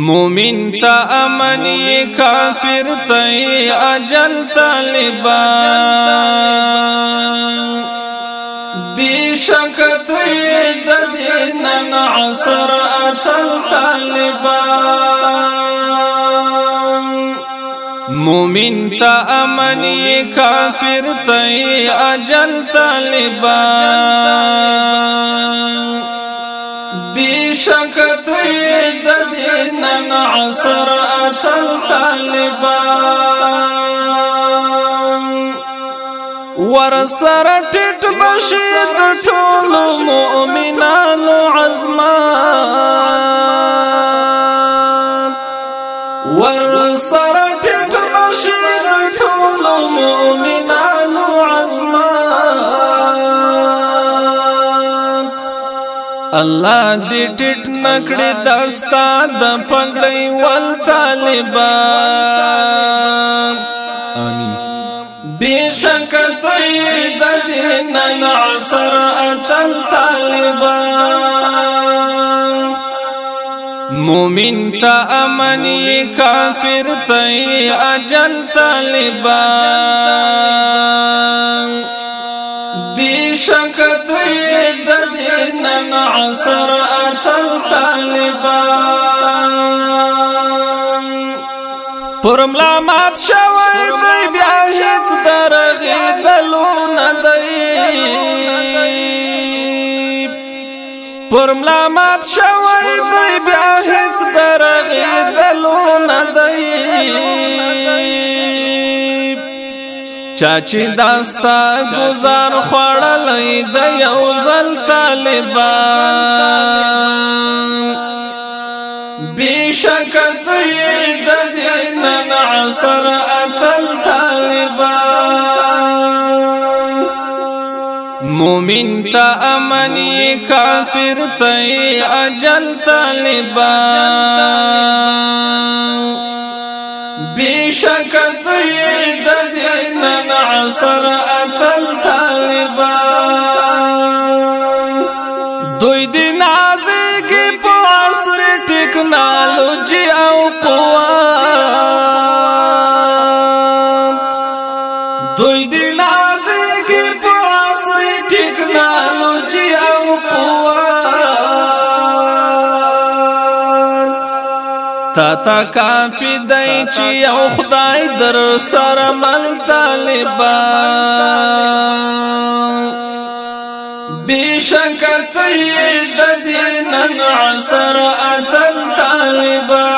مومن تا امنی کافر تای اجل طالبا بیشک تئی ددین عصر اتل طالبا مومن تا امنی کافر تای اجل طالبا نن عصر اتل طالبان ور سره ټټ بشي د ټولو الله دې ټټ نکړې داستا د پګړې ول طالبان امين بشک ته د دین نعصر اتل طالبان مؤمن ته امن کافر ته اجل طالبان بیشک دوی د دین نعصر اتل طالبان پرملا مات شوی دی بیا هیڅ درغی دلو ندی پرملا مات شوی دی بیا چاچی داستا گزار خوړلې د یو ځل طالبان بشک ته د دین نعصر اتل طالبان مومن ته امن کافر ته اجل طالبان بشک ته د سر اتل طالبان دوی دی نازگی پو عصر ٹکنالوجی او قوات دوی دی نازگی پو عصر ٹکنالوجی او قوات تا کافی دی چې او خدای در سره مل طالبا بشک ته د دین عصر اتل طالبا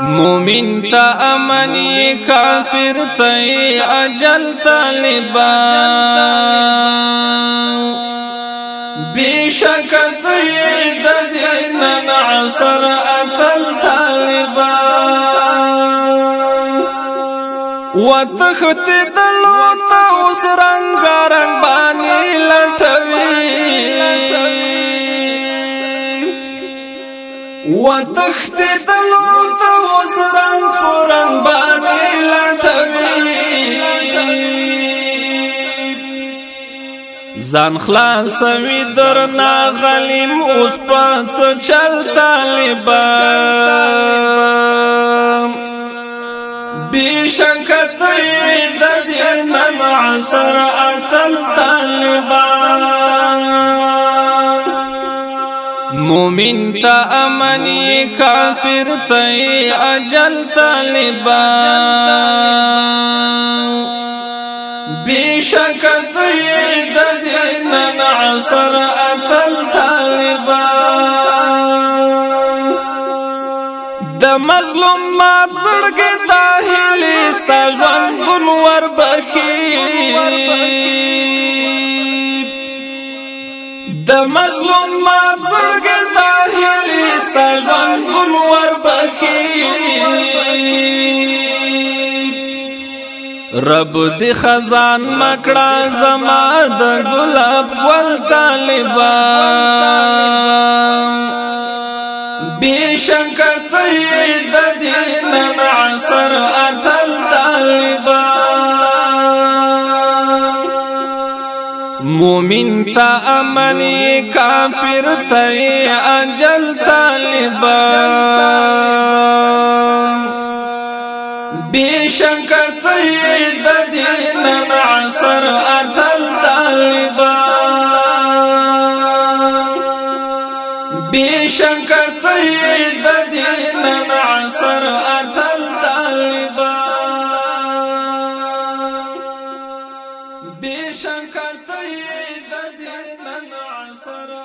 مومن تا امن کافر ته اجل طالبا بشک سر عقل طالبا وتخت دلو ته اوس رنگ رنگ باندې لټوي وتخت دلو ته اوس رنگ رنگ باندې لټوي ځان خلاصوي درنا غلیم اوس پڅ چل طالبان بشک ته د دې نن عصر اتل طالبان مومن ته امني کافر ته اجل طالبان بشک ته سر اتل طالبان د مظلوم مات زړګي ته هلي ستا ژوندون ور بخي د مظلوم مات زړګي ته هلي ستا ژوندون ور بخي رب دی خزان مکڑا زما د گلاب ول طالبا بیشک تید دین نعصر اتل طالبا مومن تا امنی کافر تی اجل طالبا بیشک بشک ته د دین ناصر اتل طالبا بشک ته د دین ناصر